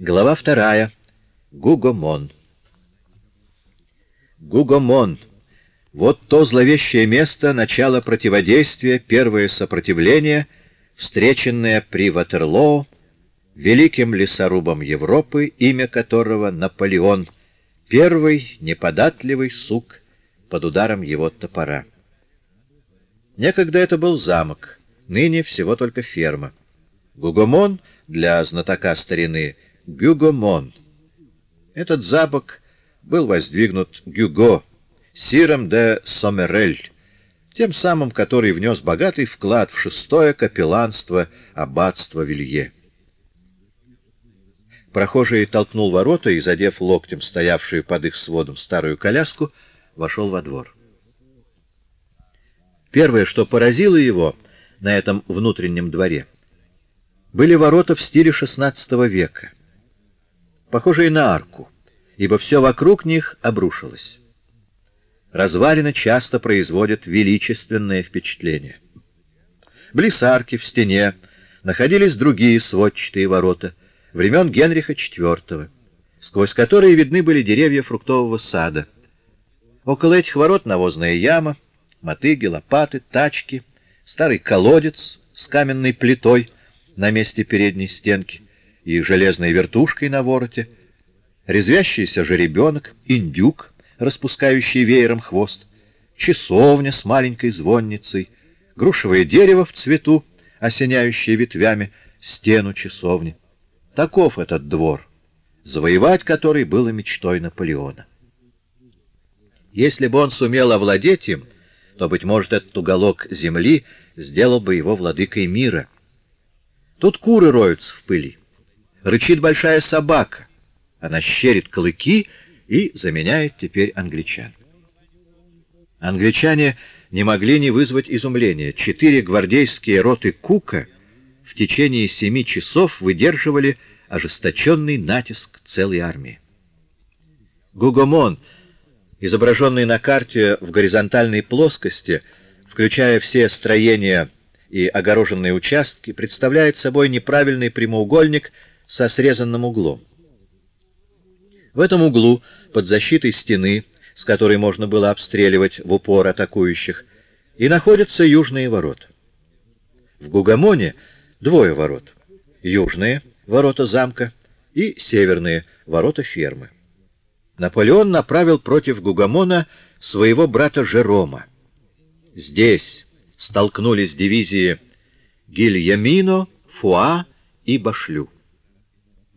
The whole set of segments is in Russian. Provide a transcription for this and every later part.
Глава вторая. Гугомон. Гугомон. Вот то зловещее место, начало противодействия, первое сопротивление, встреченное при Ватерлоо, великим лесорубом Европы, имя которого Наполеон, первый неподатливый сук под ударом его топора. Некогда это был замок, ныне всего только ферма. Гугомон для знатока старины — Гюгомон. Этот замок был воздвигнут Гюго, сиром де Сомерель, тем самым, который внес богатый вклад в шестое капелланство аббатства Вилье. Прохожий толкнул ворота и, задев локтем стоявшую под их сводом старую коляску, вошел во двор. Первое, что поразило его на этом внутреннем дворе, были ворота в стиле XVI века похожие на арку, ибо все вокруг них обрушилось. Развалины часто производят величественное впечатление. Близ арки в стене находились другие сводчатые ворота времен Генриха IV, сквозь которые видны были деревья фруктового сада. Около этих ворот навозная яма, мотыги, лопаты, тачки, старый колодец с каменной плитой на месте передней стенки, и железной вертушкой на вороте, резвящийся жеребенок, индюк, распускающий веером хвост, часовня с маленькой звонницей, грушевое дерево в цвету, осеняющее ветвями стену часовни. Таков этот двор, завоевать который было мечтой Наполеона. Если бы он сумел овладеть им, то, быть может, этот уголок земли сделал бы его владыкой мира. Тут куры роются в пыли рычит большая собака. Она щерит клыки и заменяет теперь англичан. Англичане не могли не вызвать изумления. Четыре гвардейские роты Кука в течение семи часов выдерживали ожесточенный натиск целой армии. Гугомон, изображенный на карте в горизонтальной плоскости, включая все строения и огороженные участки, представляет собой неправильный прямоугольник со срезанным углом. В этом углу, под защитой стены, с которой можно было обстреливать в упор атакующих, и находятся южные ворота. В Гугамоне двое ворот. Южные ворота замка и северные ворота фермы. Наполеон направил против Гугамона своего брата Жерома. Здесь столкнулись дивизии Гильямино, Фуа и Башлю.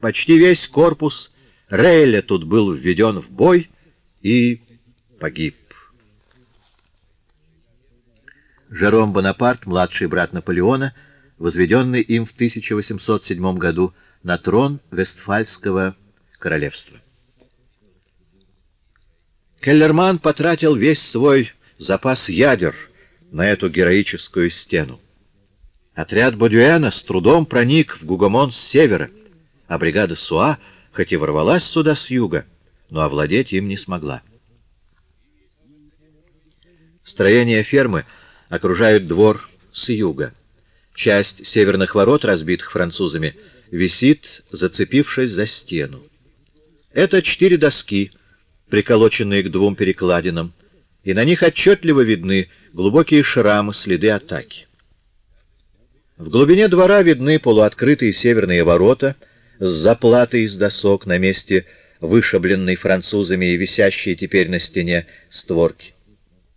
Почти весь корпус Рейля тут был введен в бой и погиб. Жером Бонапарт, младший брат Наполеона, возведенный им в 1807 году на трон Вестфальского королевства. Келлерман потратил весь свой запас ядер на эту героическую стену. Отряд Бодюэна с трудом проник в Гугомон с севера, а бригада Суа, хоть и ворвалась сюда с юга, но овладеть им не смогла. Строения фермы окружают двор с юга. Часть северных ворот, разбитых французами, висит, зацепившись за стену. Это четыре доски, приколоченные к двум перекладинам, и на них отчетливо видны глубокие шрамы, следы атаки. В глубине двора видны полуоткрытые северные ворота — с заплатой из досок на месте вышибленной французами и висящей теперь на стене створки.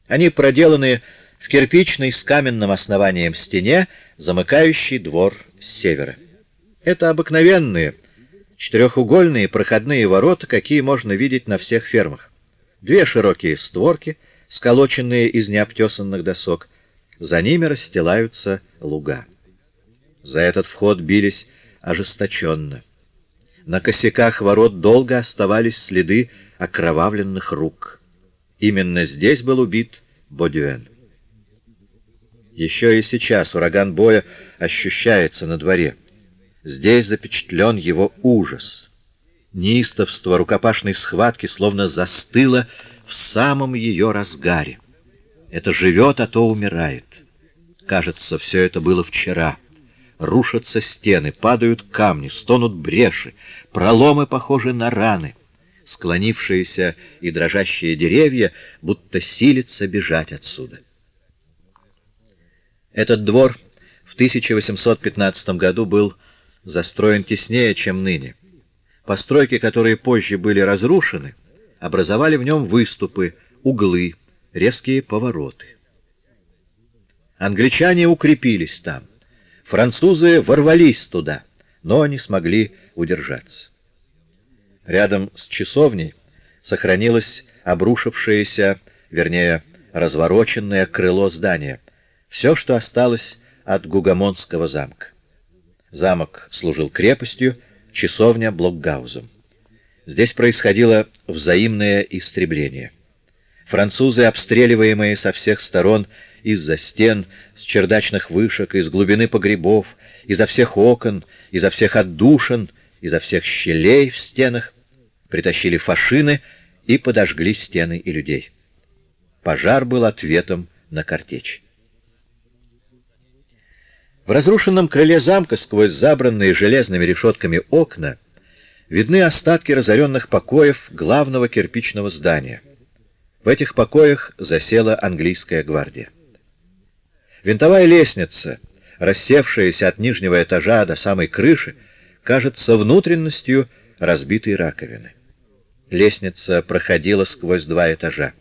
Они проделаны в кирпичной с каменным основанием стене, замыкающей двор с севера. Это обыкновенные четырехугольные проходные ворота, какие можно видеть на всех фермах. Две широкие створки, сколоченные из необтесанных досок, за ними расстилаются луга. За этот вход бились ожесточенно. На косяках ворот долго оставались следы окровавленных рук. Именно здесь был убит Бодюэн. Еще и сейчас ураган боя ощущается на дворе. Здесь запечатлен его ужас. Неистовство рукопашной схватки словно застыло в самом ее разгаре. Это живет, а то умирает. Кажется, все это было вчера. Рушатся стены, падают камни, стонут бреши, проломы похожи на раны. Склонившиеся и дрожащие деревья будто силятся бежать отсюда. Этот двор в 1815 году был застроен теснее, чем ныне. Постройки, которые позже были разрушены, образовали в нем выступы, углы, резкие повороты. Англичане укрепились там, французы ворвались туда, но не смогли удержаться. Рядом с часовней сохранилось обрушившееся, вернее, развороченное крыло здания, все, что осталось от Гугамонского замка. Замок служил крепостью, часовня — блокгаузом. Здесь происходило взаимное истребление. Французы, обстреливаемые со всех сторон из-за стен, с чердачных вышек, из глубины погребов, изо всех окон, изо всех отдушин, изо всех щелей в стенах, притащили фашины и подожгли стены и людей. Пожар был ответом на картечь. В разрушенном крыле замка сквозь забранные железными решетками окна видны остатки разоренных покоев главного кирпичного здания. В этих покоях засела английская гвардия. Винтовая лестница, рассевшаяся от нижнего этажа до самой крыши, кажется внутренностью разбитой раковины. Лестница проходила сквозь два этажа.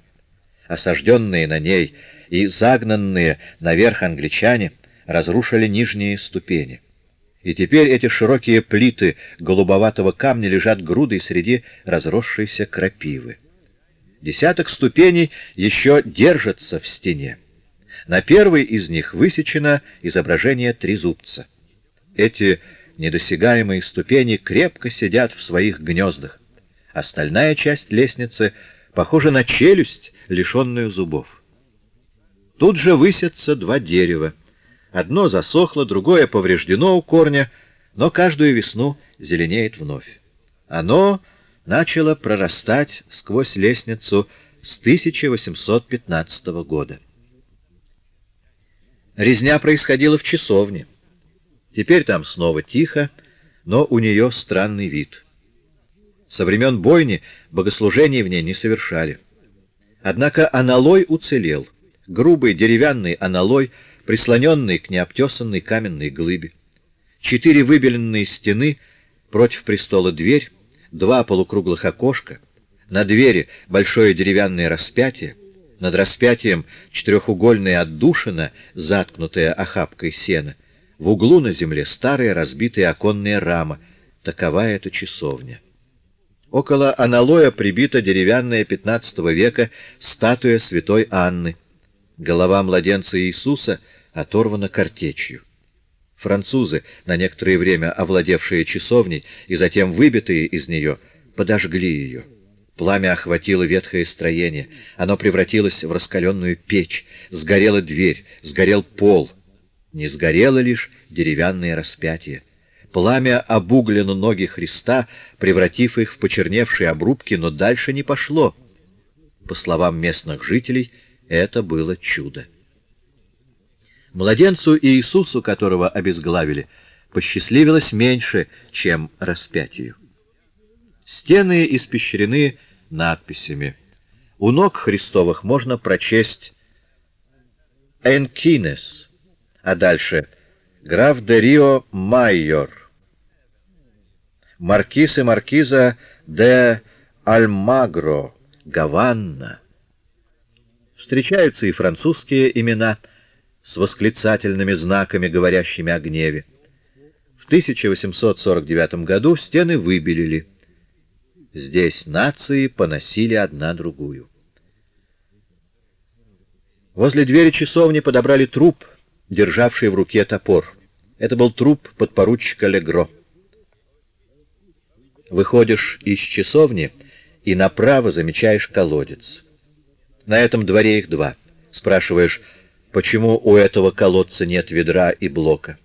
Осажденные на ней и загнанные наверх англичане разрушили нижние ступени. И теперь эти широкие плиты голубоватого камня лежат грудой среди разросшейся крапивы. Десяток ступеней еще держатся в стене. На первой из них высечено изображение трезубца. Эти недосягаемые ступени крепко сидят в своих гнездах. Остальная часть лестницы похожа на челюсть, лишенную зубов. Тут же высятся два дерева. Одно засохло, другое повреждено у корня, но каждую весну зеленеет вновь. Оно начало прорастать сквозь лестницу с 1815 года. Резня происходила в часовне. Теперь там снова тихо, но у нее странный вид. Со времен бойни богослужений в ней не совершали. Однако аналой уцелел. Грубый деревянный аналой, прислоненный к необтесанной каменной глыбе. Четыре выбеленные стены, против престола дверь, два полукруглых окошка, на двери большое деревянное распятие, над распятием четырехугольная отдушина, заткнутая охапкой сена. В углу на земле старая разбитая оконная рама. Такова эта часовня. Около аналоя прибита деревянная XV века статуя святой Анны. Голова младенца Иисуса оторвана картечью. Французы, на некоторое время овладевшие часовней и затем выбитые из нее, подожгли ее. Пламя охватило ветхое строение. Оно превратилось в раскаленную печь. Сгорела дверь, сгорел пол. Не сгорело лишь деревянное распятие. Пламя обуглено ноги Христа, превратив их в почерневшие обрубки, но дальше не пошло. По словам местных жителей, это было чудо. Младенцу Иисусу, которого обезглавили, посчастливилось меньше, чем распятию. Стены испещрены надписями. У ног Христовых можно прочесть «Энкинес», а дальше «Граф де Рио Майор», «Маркиз и маркиза де Альмагро», «Гаванна». Встречаются и французские имена с восклицательными знаками, говорящими о гневе. В 1849 году стены выбелили. Здесь нации поносили одна другую. Возле двери часовни подобрали труп, державший в руке топор. Это был труп подпоручика Легро. Выходишь из часовни и направо замечаешь колодец. На этом дворе их два. Спрашиваешь, почему у этого колодца нет ведра и блока?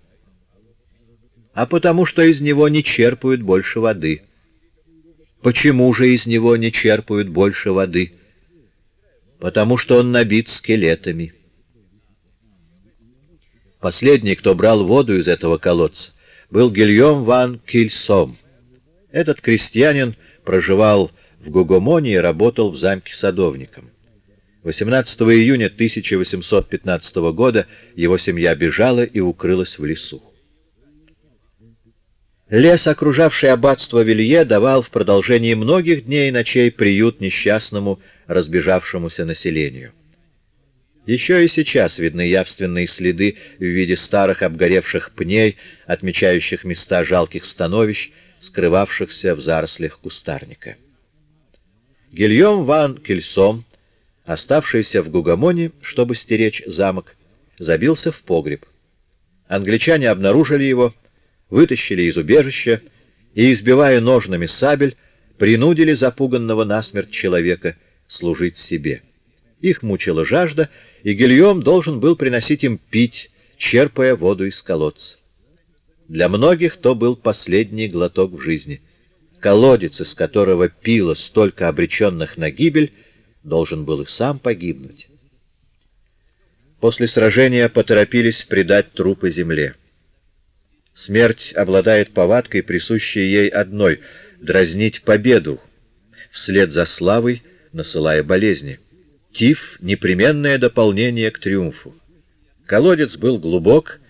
А потому что из него не черпают больше воды. Почему же из него не черпают больше воды? Потому что он набит скелетами. Последний, кто брал воду из этого колодца, был Гильем ван Кильсом. Этот крестьянин проживал в Гугомоне и работал в замке садовником. 18 июня 1815 года его семья бежала и укрылась в лесу. Лес, окружавший аббатство Вилье, давал в продолжении многих дней и ночей приют несчастному, разбежавшемуся населению. Еще и сейчас видны явственные следы в виде старых обгоревших пней, отмечающих места жалких становищ, скрывавшихся в зарослях кустарника. Гильем ван Кельсом, оставшийся в Гугамоне, чтобы стеречь замок, забился в погреб. Англичане обнаружили его, вытащили из убежища и, избивая ножными сабель, принудили запуганного насмерть человека служить себе. Их мучила жажда, и Гильем должен был приносить им пить, черпая воду из колодца. Для многих то был последний глоток в жизни. Колодец, из которого пило столько обреченных на гибель, должен был и сам погибнуть. После сражения поторопились предать трупы земле. Смерть обладает повадкой, присущей ей одной — дразнить победу, вслед за славой насылая болезни. Тиф — непременное дополнение к триумфу. Колодец был глубок,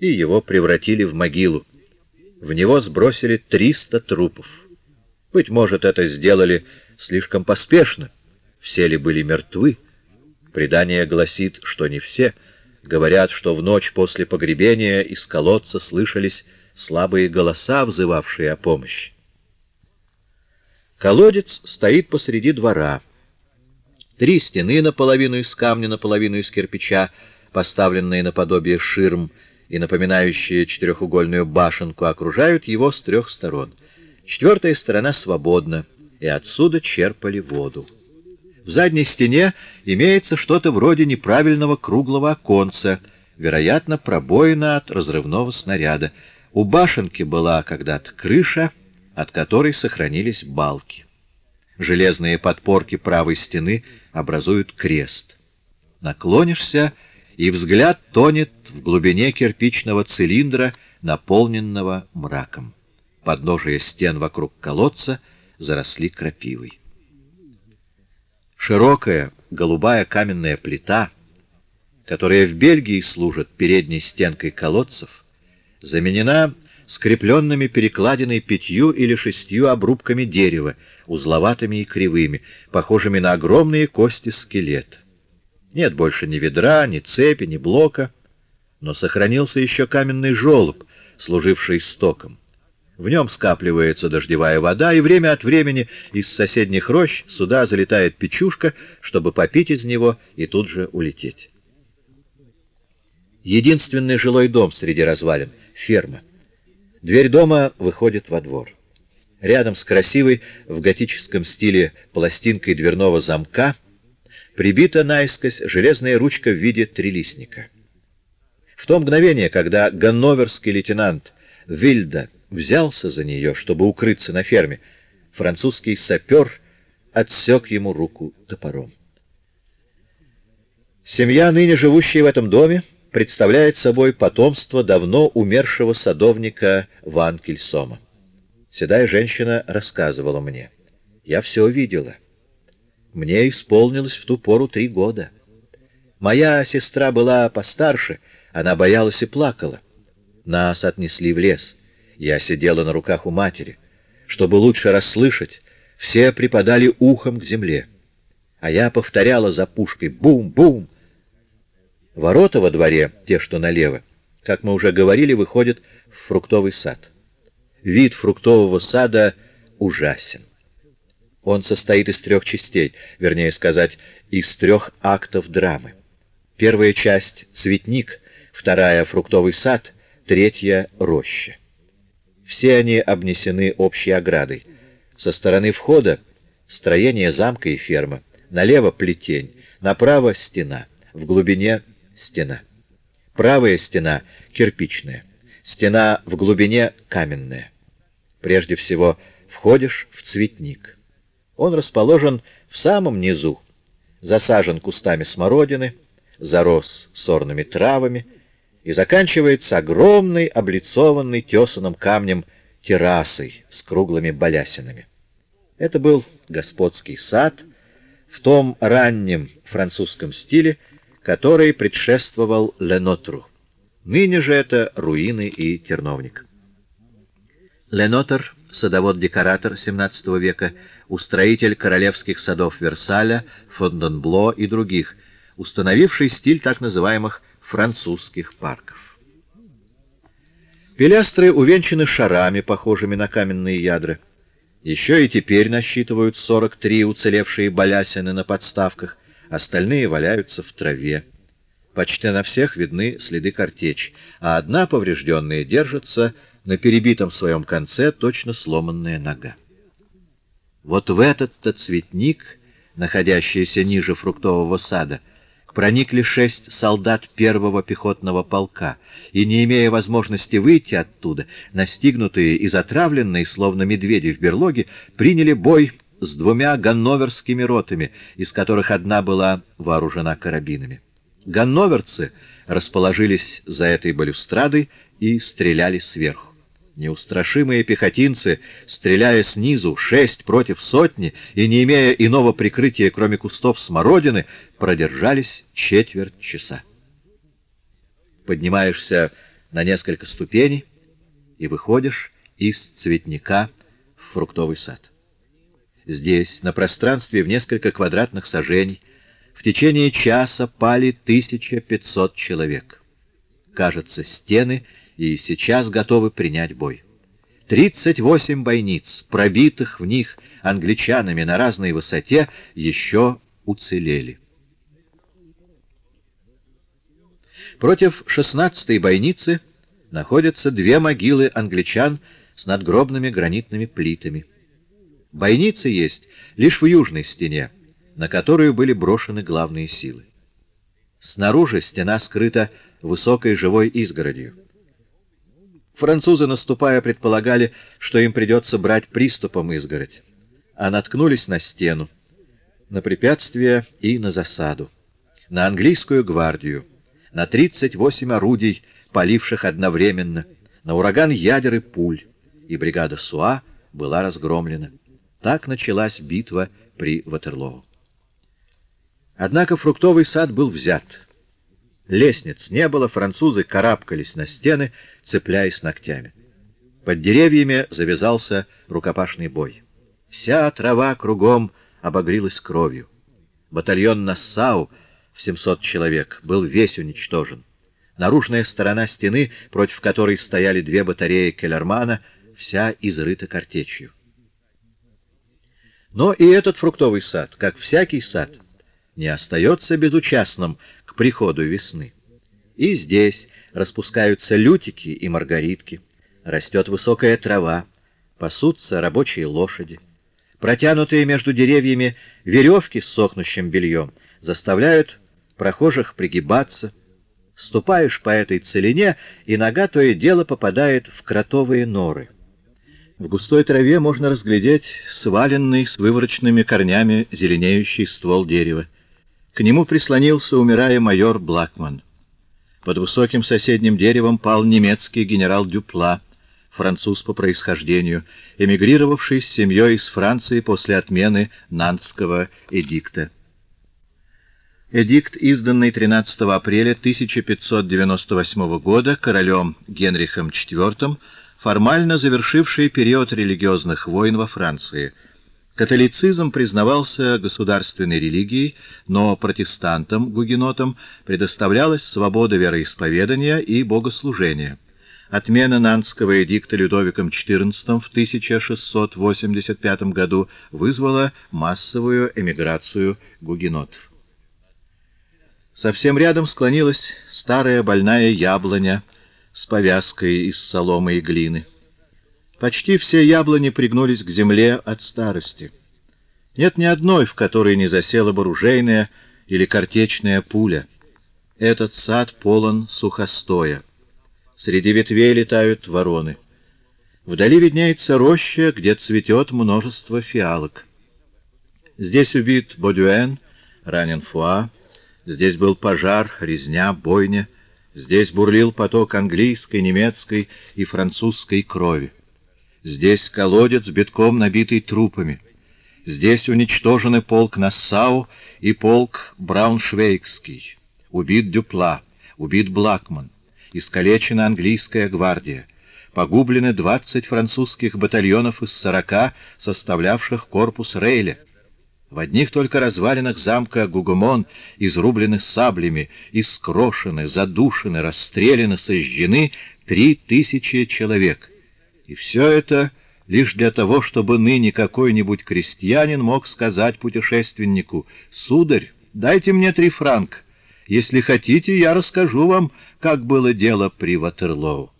и его превратили в могилу. В него сбросили 300 трупов. Быть может, это сделали слишком поспешно. Все ли были мертвы? Предание гласит, что не все. Говорят, что в ночь после погребения из колодца слышались слабые голоса, взывавшие о помощи. Колодец стоит посреди двора. Три стены наполовину из камня, наполовину из кирпича, поставленные наподобие ширм, и напоминающие четырехугольную башенку, окружают его с трех сторон. Четвертая сторона свободна, и отсюда черпали воду. В задней стене имеется что-то вроде неправильного круглого оконца, вероятно, пробоина от разрывного снаряда. У башенки была когда-то крыша, от которой сохранились балки. Железные подпорки правой стены образуют крест. Наклонишься — и взгляд тонет в глубине кирпичного цилиндра, наполненного мраком. Подножие стен вокруг колодца заросли крапивой. Широкая голубая каменная плита, которая в Бельгии служит передней стенкой колодцев, заменена скрепленными перекладиной пятью или шестью обрубками дерева, узловатыми и кривыми, похожими на огромные кости скелета. Нет больше ни ведра, ни цепи, ни блока, но сохранился еще каменный желоб, служивший стоком. В нем скапливается дождевая вода, и время от времени из соседних рощ сюда залетает печушка, чтобы попить из него и тут же улететь. Единственный жилой дом среди развалин — ферма. Дверь дома выходит во двор. Рядом с красивой в готическом стиле пластинкой дверного замка прибита наискось железная ручка в виде трилистника. В то мгновение, когда ганноверский лейтенант Вильда взялся за нее, чтобы укрыться на ферме, французский сапер отсек ему руку топором. Семья, ныне живущая в этом доме, представляет собой потомство давно умершего садовника Ван Кельсома. Седая женщина рассказывала мне. Я все видела. Мне исполнилось в ту пору три года. Моя сестра была постарше, она боялась и плакала. Нас отнесли в лес. Я сидела на руках у матери. Чтобы лучше расслышать, все припадали ухом к земле. А я повторяла за пушкой «бум-бум». Ворота во дворе, те, что налево, как мы уже говорили, выходят в фруктовый сад. Вид фруктового сада ужасен. Он состоит из трех частей, вернее сказать, из трех актов драмы. Первая часть — цветник, вторая — фруктовый сад, третья — роща. Все они обнесены общей оградой. Со стороны входа — строение замка и ферма, налево — плетень, направо — стена, в глубине — стена. Правая стена — кирпичная, стена в глубине — каменная. Прежде всего, входишь в цветник — он расположен в самом низу, засажен кустами смородины, зарос сорными травами, и заканчивается огромной, облицованной тесаным камнем террасой с круглыми балясинами. Это был господский сад в том раннем французском стиле, который предшествовал Ленотру. Ныне же это руины и терновник. Ленотр, садовод-декоратор XVII века, устроитель королевских садов Версаля, Фонденбло и других, установивший стиль так называемых французских парков. Пилястры увенчаны шарами, похожими на каменные ядра. Еще и теперь насчитывают 43 уцелевшие балясины на подставках, остальные валяются в траве. Почти на всех видны следы картечь, а одна поврежденная держится на перебитом своем конце точно сломанная нога. Вот в этот-то цветник, находящийся ниже фруктового сада, проникли шесть солдат первого пехотного полка, и, не имея возможности выйти оттуда, настигнутые и затравленные, словно медведи в берлоге, приняли бой с двумя ганноверскими ротами, из которых одна была вооружена карабинами. Ганноверцы расположились за этой балюстрадой и стреляли сверху. Неустрашимые пехотинцы, стреляя снизу, шесть против сотни, и не имея иного прикрытия, кроме кустов смородины, продержались четверть часа. Поднимаешься на несколько ступеней и выходишь из цветника в фруктовый сад. Здесь, на пространстве в несколько квадратных сажений, в течение часа пали 1500 человек. Кажется, стены — и сейчас готовы принять бой. 38 бойниц, пробитых в них англичанами на разной высоте, еще уцелели. Против 16-й бойницы находятся две могилы англичан с надгробными гранитными плитами. Бойницы есть лишь в южной стене, на которую были брошены главные силы. Снаружи стена скрыта высокой живой изгородью. Французы, наступая, предполагали, что им придется брать приступом изгородь, а наткнулись на стену, на препятствие и на засаду, на английскую гвардию, на 38 орудий, поливших одновременно, на ураган ядер и пуль, и бригада Суа была разгромлена. Так началась битва при Ватерлоу. Однако фруктовый сад был взят — Лестниц не было, французы карабкались на стены, цепляясь ногтями. Под деревьями завязался рукопашный бой. Вся трава кругом обогрилась кровью. Батальон Нассау в 700 человек был весь уничтожен. Наружная сторона стены, против которой стояли две батареи Келлермана, вся изрыта картечью. Но и этот фруктовый сад, как всякий сад, не остается безучастным к приходу весны. И здесь распускаются лютики и маргаритки, растет высокая трава, пасутся рабочие лошади. Протянутые между деревьями веревки с сохнущим бельем заставляют прохожих пригибаться. Ступаешь по этой целине, и нога то и дело попадает в кротовые норы. В густой траве можно разглядеть сваленный с выворочными корнями зеленеющий ствол дерева. К нему прислонился, умирая, майор Блакман. Под высоким соседним деревом пал немецкий генерал Дюпла, француз по происхождению, эмигрировавший с семьей из Франции после отмены Нантского эдикта. Эдикт, изданный 13 апреля 1598 года королем Генрихом IV, формально завершивший период религиозных войн во Франции – Католицизм признавался государственной религией, но протестантам-гугенотам предоставлялась свобода вероисповедания и богослужения. Отмена Нантского эдикта Людовиком XIV в 1685 году вызвала массовую эмиграцию гугенотов. Совсем рядом склонилась старая больная яблоня с повязкой из соломы и глины. Почти все яблони пригнулись к земле от старости. Нет ни одной, в которой не засела бы ружейная или картечная пуля. Этот сад полон сухостоя. Среди ветвей летают вороны. Вдали виднеется роща, где цветет множество фиалок. Здесь убит Бодюэн, ранен Фуа, здесь был пожар, резня, бойня, Здесь бурлил поток английской, немецкой и французской крови. Здесь колодец, битком набитый трупами. Здесь уничтожены полк Нассау и полк Брауншвейгский. Убит Дюпла, убит Блакман. Искалечена английская гвардия. Погублены 20 французских батальонов из 40, составлявших корпус Рейля. В одних только развалинах замка Гугумон изрублены саблями, искрошены, задушены, расстреляны, сожжены три тысячи человек. И все это лишь для того, чтобы ныне какой-нибудь крестьянин мог сказать путешественнику, «Сударь, дайте мне три франка. Если хотите, я расскажу вам, как было дело при Ватерлоу».